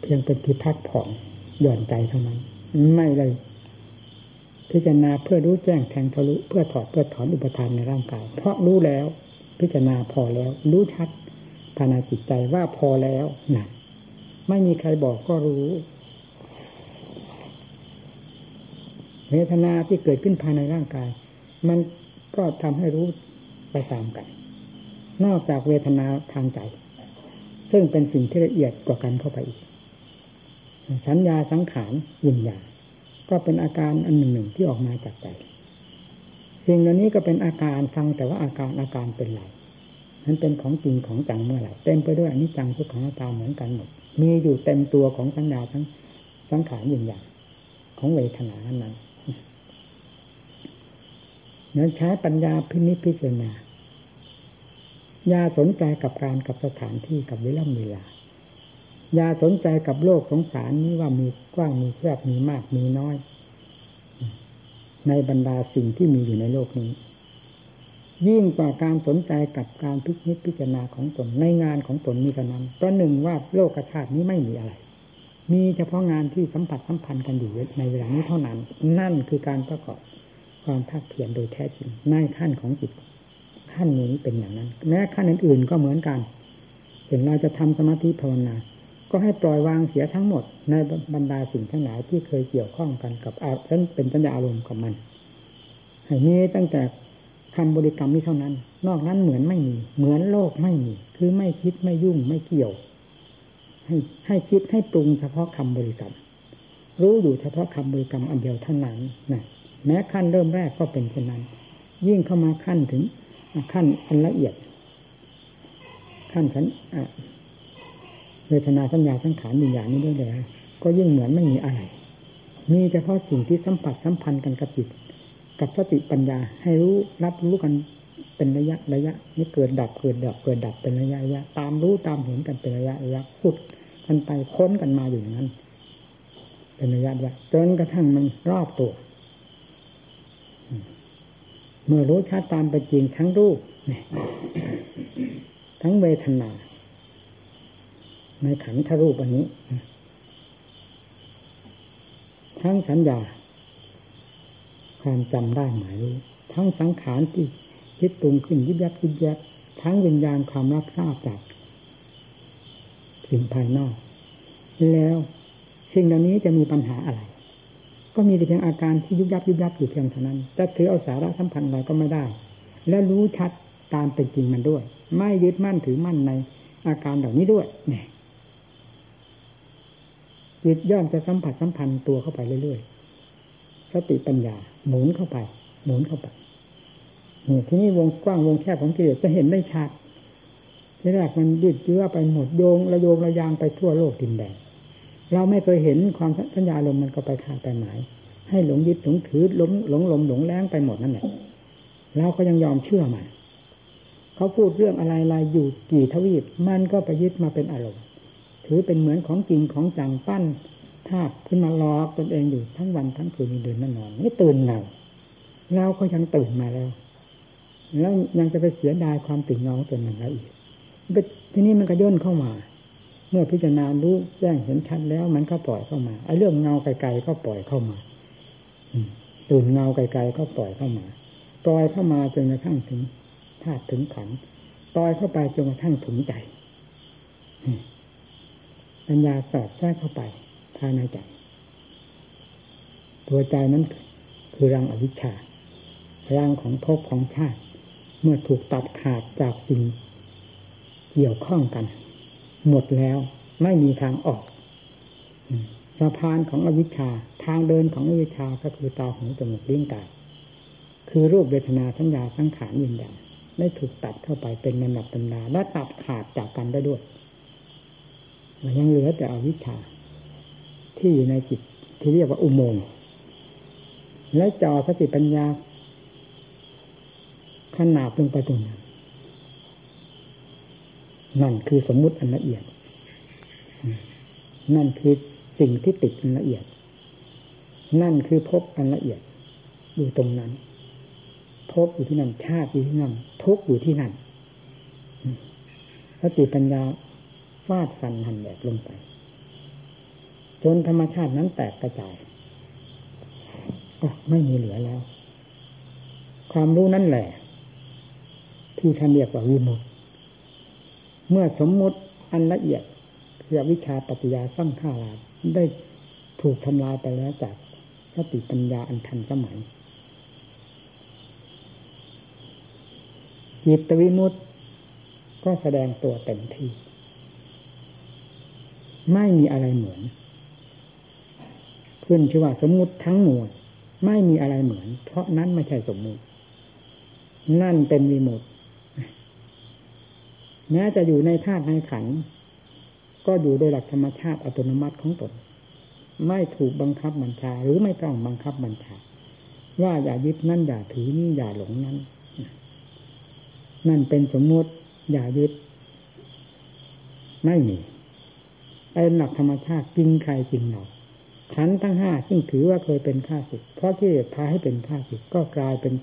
เพียงเป็นที่พักผ่อนหย่อนใจเท่านั้น ไม่เลย พิจารณาเพื่อรู้แจ้งแทงทะลุเพื่อถอดเพื่อถอนอุปทานในร่างกาย เพราะรู้แล้ว พิจารณาพอแล้ว รู้ชัด ภายในจิตใจว่าพอแล้วนะไม่มีใครบอกก็รู้เวทนาที่เกิดขึ้นภายในร่างกาย มันก็ทำให้รู้ไปตามกัน นอกจากเวทนาทางใจ ซึ่งเป็นสิ่งที่ละเอียดกว่ากันเข้าไปอีก สัญญาสังขารวิญญาณก็เป็นอาการอันหนึ่งหนึ่งที่ออกมาจากใจ สิ่งเหล่านี้ก็เป็นอาการฟังแต่ว่าอาการอาการเป็นไร นั้นเป็นของจริงของจังเมื่อไหร่เต็มไปด้วยอนิจจังทุกขังตาเหมือนกันหมดมีอยู่เต็มตัวของสัญญาทั้งสังขารอย่างอย่างของเวทนานั้นนั้นใช้ปัญญาพินิจพิจารณาอย่าสนใจกับการกับสถานที่กับเวลาเวลาอย่าสนใจกับโลกสงสารนี้ว่ามีกว้างมีแคบมีมากมีน้อย ในบรรดาสิ่งที่มีอยู่ในโลกนี้ ยิ่งกว่าการสนใจกับการพิจิตพิจารณาของตนในงานของตนมีเท่านั้นเพราะหนึ่งว่าโลกชาตินี้ไม่มีอะไร มีเฉพาะงานที่สัมผัสสัมพันธ์กันอยู่ในเวลานี้เท่านั้น นั่นคือการประกอบความภาคเพียรโดยแท้จริงในขั้นของจิตขั้นนี้เป็นอย่างนั้น แม้ขั้นอื่นๆก็เหมือนกันเห็นเราจะทำสมาธิภาวนาก็ให้ปล่อยวางเสียทั้งหมดในบรรดาสิ่งทั้งหลายที่เคยเกี่ยวข้องกันกับอาฉันเป็นปัญญาอารมณ์กับมันให้มีตั้งแต่ คำบริกรรมนี้เท่านั้น นอกนั้นเหมือนไม่มี เหมือนโลกไม่มี คือไม่คิดไม่ยุ่งไม่เกี่ยว ให้ให้คิดให้ปรุงเฉพาะคำบริกรรม รู้อยู่เฉพาะคำบริกรรมอันเดียวเท่านั้นนะแม้ขั้นเริ่มแรกก็เป็นเช่นนั้น ยิ่งเข้ามาขั้นถึงขั้นอันละเอียด ขั้นสัญเวทนาสัญญาสังขารมีอย่างนี้ด้วยเลยก็ยิ่งเหมือนไม่มีอะไร มีเฉพาะสิ่งที่สัมผัสสัมพันธ์กันกับจิต กับสติปัญญา ให้รู้รับรู้กันเป็นระยะระยะนี่เกิดดับเกิดดับเกิดดับเป็นระยะระยะตามรู้ตามเห็นกันเป็นระยะระยะพุดกันไปค้นกันมาอยู่อย่างนั้น เป็นระยะระยะจนกระทั่งมันรอบตัว เมื่อรู้ชัดตามไปจริงทั้งรูปทั้งเวทนาในขันธรูปอันนี้ ทั้งสัญญา ความจำได้หมายรู้ทั้งสังขารที่คิดปรุงขึ้นยิบยับยิบยับทั้งวิญญาณความรับทราบจากสิ่งภายนอก แล้วสิ่งเหล่านี้จะมีปัญหาอะไร ก็มีแต่เพียงอาการที่ยุบยับยุบยับอยู่เพียงเท่านั้นจะถือเอาสาระสัมพันธ์อะไรก็ไม่ได้ และรู้ชัดตามเป็นจริงมันด้วย ไม่ยึดมั่นถือมั่นในอาการเหล่านี้ด้วยเนี่ยจิตย่อมจะสัมผัสสัมพันธ์ตัวเข้าไปเรื่อยๆ สติปัญญา หมุนเข้าไป หมุนเข้าไปนี่ที่นี่วงกว้างวงแคบของกิเลสจะเห็นได้ชัดที่แรกมันยืดเยื้อไปหมดโยงระโยงระยางไปทั่วโลกดินแดนเราไม่เคยเห็นความสัญญาลมมันก็ไปขาดไปหมาย ให้หลงยึดหลงถือหลงหลงลมหลงแรงไปหมดนั่นแหละเราก็ยังยอมเชื่อมันเขาพูดเรื่องอะไรอะไรอยู่กี่ทวีปมันก็ไปยึดมาเป็นอารมณ์ ถือเป็นเหมือนของจริงของจังปั้น ธาตุขึ้นมาล้อตนเองอยู่ทั้งวันทั้งคืนเดินนั่นอนนี่ตื่นเราเราก็ยังตื่นมาแล้ว แล้วยังจะไปเสียดายความตื่นเงาตัวนั้นแล้วอีกทีนี้มันก็ย่นเข้ามา เมื่อพิจารณารู้แจ้งเห็นชัดแล้วมันก็ปล่อยเข้ามาไอ้เรื่องเงาไกลๆก็ปล่อยเข้ามาตื่นเงาไกลๆก็ปล่อยเข้ามาปล่อยเข้ามาจนกระทั่งถึงธาตุถึงขันปล่อยเข้าไปจนกระทั่งถึงใจปัญญาสอดแทรกเข้าไปายในใจ ตัวใจนั้นคือรังอวิชชารังของภพของชาติ เมื่อถูกตัดขาดจากสิ่งเกี่ยวข้องกัน หมดแล้วไม่มีทางออกสะพานของอวิชชาทางเดินของอวิชชาก็คือตาหูจมูกลิ้นกายคือรูปเวทนาสัญญาสังขารยินดาได้ถูกตัดเข้าไปเป็นนดับตำนาและตัดขาดจากกันได้ด้วยมันยังเหลือแต่อวิชชา ที่อยู่ในจิตที่เรียกว่าอุโมงค์และจอสติปัญญาขนาบลงไปตรงนั้นนั่นคือสมมุติอันละเอียด นั่นคือสิ่งที่ติดอันละเอียด นั่นคือพบอันละเอียด อยู่ตรงนั้น พบอยู่ที่นั่นชาติอยู่ที่นั่นทุกอยู่ที่นั่นสติปัญญาฟาดฟันหันแบกลงไป จนธรรมชาตินั้นแตกกระจายก็ไม่มีเหลือแล้ว ความรู้นั่นแหละ ที่ท่านเรียกว่าวิมุตติเมื่อสมมุติอันละเอียดคือวิชาปฏิยาสร้างข้าราได้ถูกทำลายไปแล้วจากสติปัญญาอันทันสมัยจิตวิมุตติก็แสดงตัวเต็มที่ ไม่มีอะไรเหมือน ขึ้นชื่อว่าสมมุติทั้งหมดไม่มีอะไรเหมือน เพราะนั้นไม่ใช่สมมุติ นั่นเป็นวิมุตแม้จะอยู่ในธาตุในขัน ก็อยู่โดยหลักธรรมชาติอัตโนมัติของตน ไม่ถูกบังคับบัญชา หรือไม่ต้องบังคับบัญชา ว่าอย่ายึดนั่นอย่าถือนี่อย่าหลงนั้น นั่นเป็นสมมติอย่ายึด ไม่มีไอ้หลักธรรมชาติจริงใครจริงเรา ขันทั้งห้าซึ่งถือว่าเคยเป็นข้าศึกเพราะที่พาให้เป็นข้าศึกก็กลายเป็น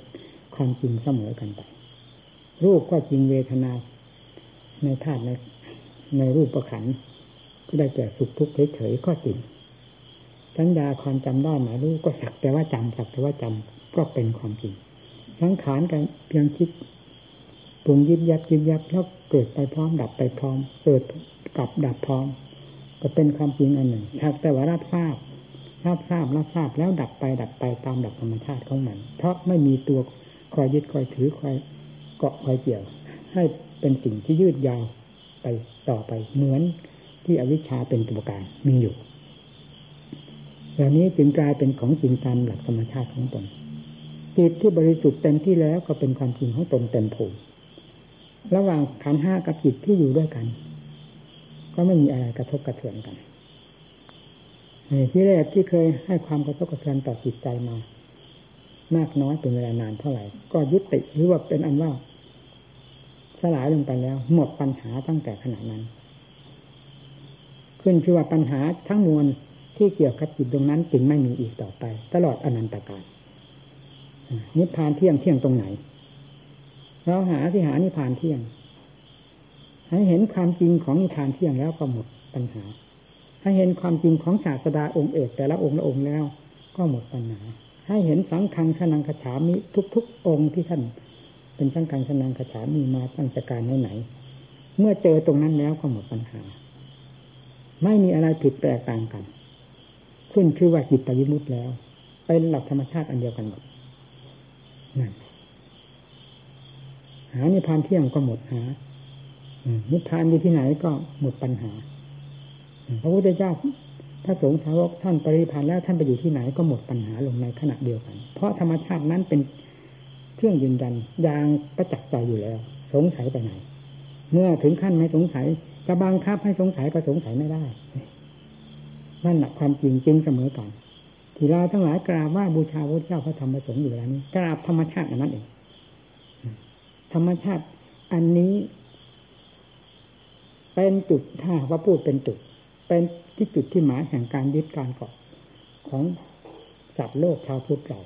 ความจริงเสมอกันไป รูปก็จริงเวทนา ในธาตุในในรูปประขันก็ได้แก่สุขทุกข์เฉยๆก็จริงสัญญาความจำได้หมายรู้ก็สักแต่ว่าจำสักแต่ว่าจำก็เป็นความจริงสังขารกันเพียงคิดปรุงยิบยับยิบยับแล้วเกิดไปพร้อมดับไปพร้อม เกิดกลับดับพร้อม ก็เป็นความจริงอันหนึ่งสักแต่ว่ารับทราบ รับทราบรับทราบแล้วดับไปดับไปตามดับธรรมชาติของมัน เพราะไม่มีตัวคอยยึดคอยถือคอยเกาะคอยเกี่ยว ให้เป็นสิ่งที่ยืดยาวไปต่อไปเหมือนที่อวิชชาเป็นตัวการมีอยู่เหล่านี้จึงกลายเป็นของจริงตามหลักธรรมชาติของตนจิตที่บริสุทธิ์เต็มที่แล้วก็เป็นความจริงของตนเต็มภูมิระหว่างขันห้ากับจิตที่อยู่ด้วยกัน ก็ไม่มีอะไรกระทบกระเทือนกัน ที่แรกที่เคยให้ความกระทบกระเทือนต่อจิตใจมา มากน้อยเป็นเวลานานเท่าไหร่ ก็ยุติหรือว่าเป็นอันว่าสลายลงไปแล้ว หมดปัญหาตั้งแต่ขณะนั้น ขึ้นชื่อว่าปัญหาทั้งมวลที่เกี่ยวกับจิตตรงนั้นจึงไม่มีอีกต่อไป ตลอดอนันตกาลนิพพานเที่ยงเที่ยงตรงไหน เราหาที่หานิพพานเที่ยง ให้เห็นความจริงของนิพพานเที่ยงแล้วก็หมดปัญหา ให้เห็นความจริงของศาสดาองค์เอกแต่ละองค์ละองค์แล้ว ก็หมดปัญหา ให้เห็นสังฆังชนังขฉามิทุก ๆ องค์ที่ท่าน เป็นสังฆังชนังขฉามีมาตั้งแต่การไหนเมื่อเจอตรงนั้นแล้วก็หมดปัญหา ไม่มีอะไรผิดแปลกต่างกัน ขึ้นคือว่าจิตตวิมุตแล้ว เป็นหลักธรรมชาติอันเดียวกันหมดนั่นหานิพพานเที่ยงก็หมดหานิพพานอยู่ที่ไหนก็หมดปัญหา พระพุทธเจ้าพระสงฆ์สาวกท่านปริพันธ์แล้วท่านไปอยู่ที่ไหนก็หมดปัญหาลงในขณะเดียวกัน เพราะธรรมชาตินั้นเป็นเครื่องยืนยันอย่างประจักษ์ใจอยู่แล้ว สงสัยไปไหน เมื่อถึงขั้นไม่สงสัยจะบังคับให้สงสัยก็สงสัยไม่ได้นั่นแหละความจริงจริงเสมอกันที่เราทั้งหลายกราบว่าบูชาพระเจ้าพระธรรมพระสงฆ์อยู่แล้วนี้กราบธรรมชาติอันนั้นเองธรรมชาติอันนี้ เป็นจุดถ้าว่าพูดเป็นจุด เป็นที่จุดที่หมายแห่งการยึดการเกาะของสัตว์โลกชาวพุทธเรา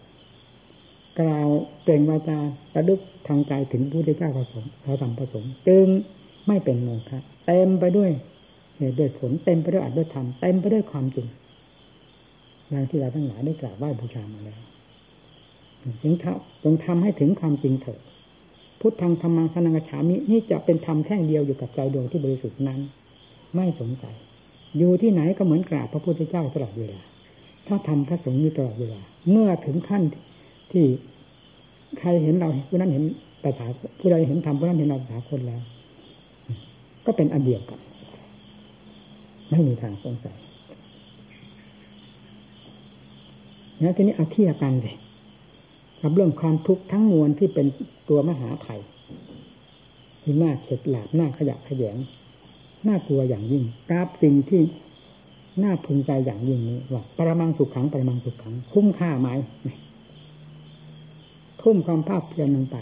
กล่าวเปล่งวาจาระลึกทางใจถึงพระพุทธเจ้าพระสงฆ์พระธรรมพระสงฆ์จึงไม่เป็นโมฆะเต็มไปด้วยเหตุด้วยผลเต็มไปด้วยอัตด้วยธรรมเต็มไปด้วยความจริงอย่างที่เราทั้งหลายได้กราบไหว้บูชามาแล้วจึงทำจงทำให้ถึงความจริงเถิดพุทธังธรรมังสนังฉามินี่จะเป็นธรรมแท่งเดียวอยู่กับใจดวงที่บริสุทธิ์นั้น ไม่สงสัย อยู่ที่ไหนก็เหมือนกราบพระพุทธเจ้าตลอดเวลา ถ้าทำพระสงฆ์อยู่ตลอดเวลา เมื่อถึงขั้นที่ใครเห็นเราผู้นั้นเห็นภาษาผู้ใดเห็นธรรมผู้นั้นเห็นเราภาษาคนแล้ว ก็เป็นอันเดียวกัน ไม่มีทางสงสัยนะทีนี้เอาเทียบกันเลยกับเรื่องความทุกข์ทั้งมวลที่เป็นตัวมหาภัยที่น่าเข็ดหลาบน่าขยะขยง น่ากลัวอย่างยิ่งกราบสิ่งที่น่าพึงใจอย่างยิ่งนี้ว่าปรมังสุขขังปรมังสุขขัง คุ้มค่าไหมทุ่มความภาคเพียรลงไป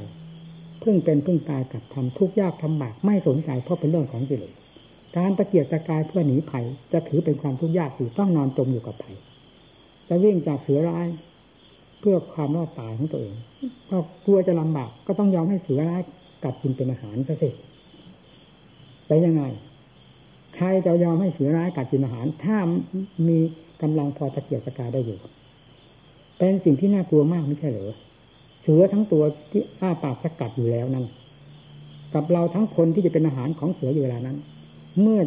เพิ่งเป็นเพิ่งตายกับทำทุกยากทำบากไม่สนใจเพราะเป็นเรื่องของกิเลสการตะเกียกตะกายเพื่อหนีภัยจะถือเป็นความทุกข์ยากอยู่ต้องนอนจมอยู่กับภัยจะวิ่งจากเสือร้ายเพื่อความรอดตายของตัวเองก็กลัวจะลำบากก็ต้องยอมให้เสือร้ายกัดกินเป็นอาหารซะสิไปยังไง ใครจะยอมให้เสือร้ายกัดกินอาหาร ถ้ามีกำลังพอตะเกียบตะกายได้อยู่ เป็นสิ่งที่น่ากลัวมากไม่ใช่เหรอเสือทั้งตัวที่อ้าปากสกัดอยู่แล้วนั้น กับเราทั้งคนที่จะเป็นอาหารของเสืออยู่เวลานั้น เมื่อ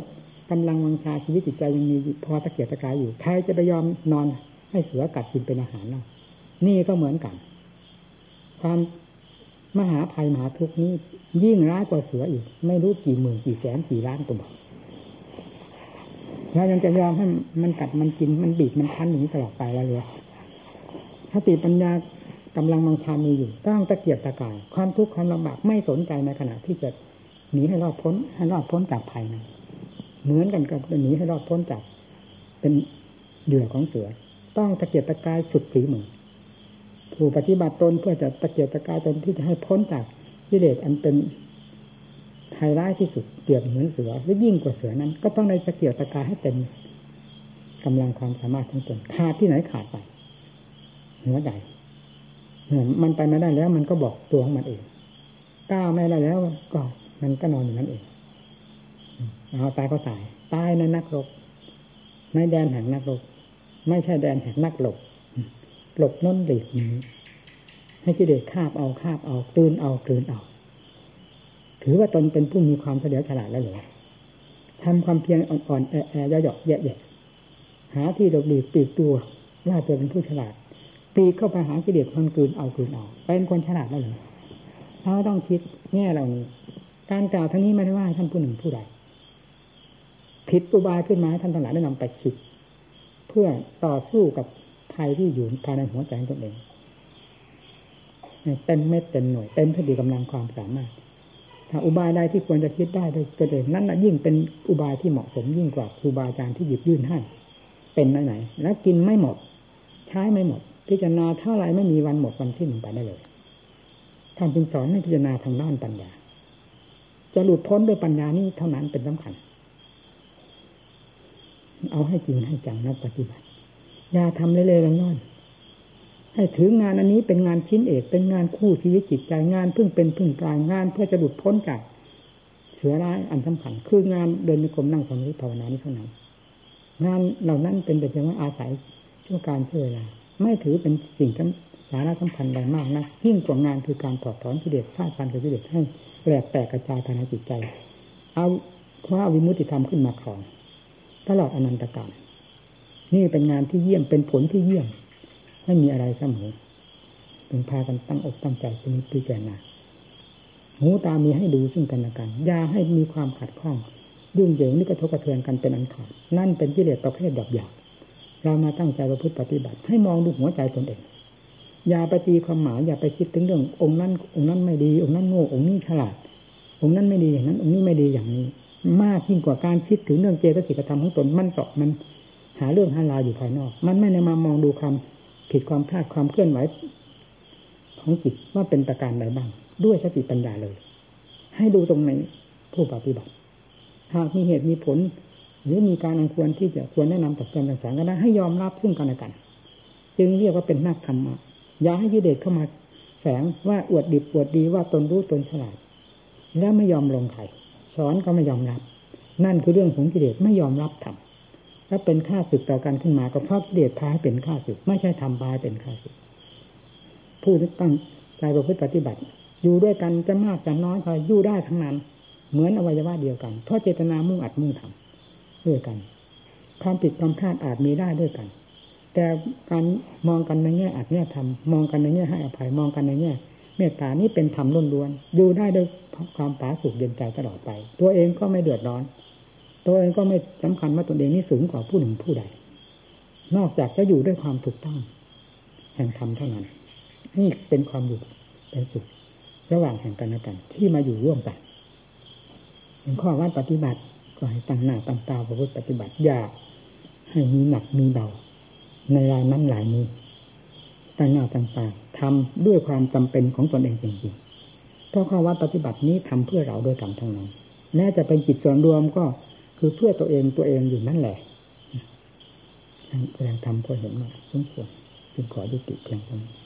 กำลังวังชาชีวิตจิตใจยังมีพอตะเกียบตะกายอยู่ใครจะไปยอมนอนให้เสือกัดกินเป็นอาหารล่ะนี่ก็เหมือนกัน ความมหาภัยมหาทุกข์นี้ยิ่งร้ายกว่าเสืออีก ไม่รู้กี่หมื่นกี่แสนกี่ล้านตัว แล้วยังจะยอมให้มันกัดมันกินมันบีบมันคั้นอย่างนี้ตลอดไปแล้วเลยสติปัญญากำลังมังชามีอยู่ต้องตะเกียบตะกาย ความทุกข์ความลำบากไม่สนใจในขณะที่จะหนีให้รอดพ้นให้รอดพ้นจากภัยนั้นเหมือนกันกับหนีให้รอดพ้นจาก เป็นเหยื่อของเสือ ต้องตะเกียบตะกายสุดฝีมือผู้ปฏิบัติตนเพื่อจะตะเกียบตะกายตนที่จะให้พ้นจากกิเลสอันเป็น ภัยร้ายที่สุดเกียบเหมือนเสือหรือยิ่งกว่าเสือนั้น ก็ต้องในตะเกียบตะกายให้เต็มกำลังความสามารถของตนขาดที่ไหนขาดไปหัวใจมันไปไม่ได้แล้ว มันก็บอกตัวของมันเองก้าวไม่ได้แล้วก็มันก็นอนอยู่นั้นเองเอาตายก็ตายตายในนักรบไม่แดนแห่งนักรบไม่ใช่แดนแห่งนักหลบหลบน้นหลีกหนีให้กิเลสคาบเอาคาบเอาตื่นเอาตื่นเอา ถือว่าตนเป็นผู้มีความเฉลียวฉลาดแล้วเหรอทำความเพียรอ่อนๆแอะแอะย่อๆแย่ๆหาที่หลบหลีกปีกตัวว่าตัวเป็นผู้ฉลาดปีกเข้าไปหากิเลสมันกืนเอากืนเอาเป็นคนฉลาดแล้วเหรอเราต้องคิดแง่เหล่านี้ การกล่าวทั้งนี้ไม่ได้ว่าท่านผู้หนึ่งผู้ใดผิดอุบายขึ้นมาท่านทั้งหลายได้นำไปคิด เพื่อต่อสู้กับภัยที่อยู่ภายในหัวใจของตนเองเต็มเม็ดเต็มหน่วยเต็มสติกำลังความสามารถ อุบายใดที่ควรจะคิดได้โดยตัวเองนั่นยิ่งเป็นอุบายที่เหมาะสมยิ่งกว่าครูบาอาจารย์ที่หยิบยื่นให้ เป็นไหนไหนแล้วกินไม่หมด ใช้ไม่หมด พิจารณาเท่าไรไม่มีวันหมดวันที่หนึ่งไปได้เลยท่านจึงสอนให้พิจารณาทางด้านปัญญา จะหลุดพ้นด้วยปัญญานี้เท่านั้นเป็นสำคัญ เอาให้จริงให้จังนักปฏิบัติ อย่าทำเล่ๆล่อนๆ ให้ถืองานอันนี้เป็นงานชิ้นเอกเป็นงานคู่ชีวิตจิตใจงานเพิ่งเป็นพิ่งกลายงานเพื่อจะหลุดพ้นจากเสือร้ายอันสำคัญคืองานเดินในกรมนั่งสมาธิภาวนานี้เท่านั้นงานเหล่านั้นเป็นแต่เพียงว่าอาศัยช่วการช่วยเวลาไม่ถือเป็นสิ่งสาระสำคัญใดมากนะยิ่งกว่างานคือการถอดถอนกิเลสฆ่าฟันกิเลสให้แหลกแตกกระจายภายในจิตใจ เอาพราะวิมุติธรรมขึ้นมาครองตลอดอนันตกาลนี่เป็นงานที่เยี่ยมเป็นผลที่เยี่ยม ไม่มีอะไรเสมอเป็นพากันตั้งอกตั้งใจเป็นพิจารณาหูตามีให้ดูซึ่งกันและกันอย่าให้มีความขัดข้อง ยุ่งเหยิงนี่กระทบกระเทือนกันเป็นอันขาดนั่นเป็นกิเลสประเภทหยาบหยาบเรามาตั้งใจประพฤติปฏิบัติ ให้มองดูหัวใจตนเองอย่าไปตีความหมายอย่าไปคิดถึงเรื่อง องค์นั้น องค์นั้นไม่ดี องค์นั้นโง่องค์นี้ฉลาด องค์นั้นไม่ดีอย่างนั้น องค์นี้ไม่ดีอย่างนี้ มากยิ่งกว่าการคิดถึงเรื่องเจตสิกธรรมของตนมันเจาะมัน หาเรื่องหาลาอยู่ภายนอก มันไม่ได้มามองดูความ ผิดความพลาดความเคลื่อนไหวของจิตว่าเป็นประการใดบ้าง ด้วยสติปัญญาเลย ให้ดูตรงไหนผู้ปฏิบัติ หากมีเหตุมีผล หรือมีการอันควรที่จะควรแนะนำตักเตือนต่างๆก็ได้ให้ยอมรับซึ่งกันและกัน จึงเรียกว่าเป็นนักธรรมะอย่าให้ยิเดชเข้ามาแฝงว่าอวดดิบอวดดีว่าตนรู้ตนฉลาด แล้วไม่ยอมลงไข่สอนก็ไม่ยอมรับ นั่นคือเรื่องของกิเลสไม่ยอมรับทำ ถ้าเป็นข้าศึกต่อกันขึ้นมาก็เพราะกิเลสพาให้เป็นข้าศึก ไม่ใช่ทำพาให้เป็นข้าศึก ผู้ที่ตั้งใจประพฤติปฏิบัติ อยู่ด้วยกันจะมากจะน้อยใครอยู่ได้ทั้งนั้น เหมือนอวัยวะเดียวกัน เพราะเจตนามุ่งอัดมุ่งทำด้วยกัน ความผิดความพลาดอาจมีได้ด้วยกัน แต่การมองกันในแง่อัดแง่ทำมองกันในแง่ให้อภัยมองกันในแง่เมตตานี่เป็นธรรมล้วนๆอยู่ได้ด้วยความปาสุขเย็นใจตลอดไป ตัวเองก็ไม่เดือดร้อน ตัวเองก็ไม่สำคัญว่าตัวเองนี่สูงกว่าผู้หนึ่งผู้ใด นอกจากจะอยู่ด้วยความถูกต้อง แห่งธรรมเท่านั้น นี่เป็นความอยู่เป็นสุขระหว่างแห่งกันและกัน ที่มาอยู่ร่วมกันเป็นข้อวัดปฏิบัติก็ให้ตั้งหน้าตั้งตาประพฤติปฏิบัติอย่าให้มีหนักมีเบาในรายนั้นหลายนี้ตั้งหน้าตั้งตาทำด้วยความจำเป็นของตนเองจริงๆเพราะข้อวัดปฏิบัตินี้ทำเพื่อเราด้วยกันทั้งนั้นแม้จะเป็นจิตส่วนรวมก็ คือเพื่อตัวเองตัวเองอยู่นั่นแหละแสดงธรรมก็เห็นว่าสมควรจึงขอยุติเพียงเท่านี้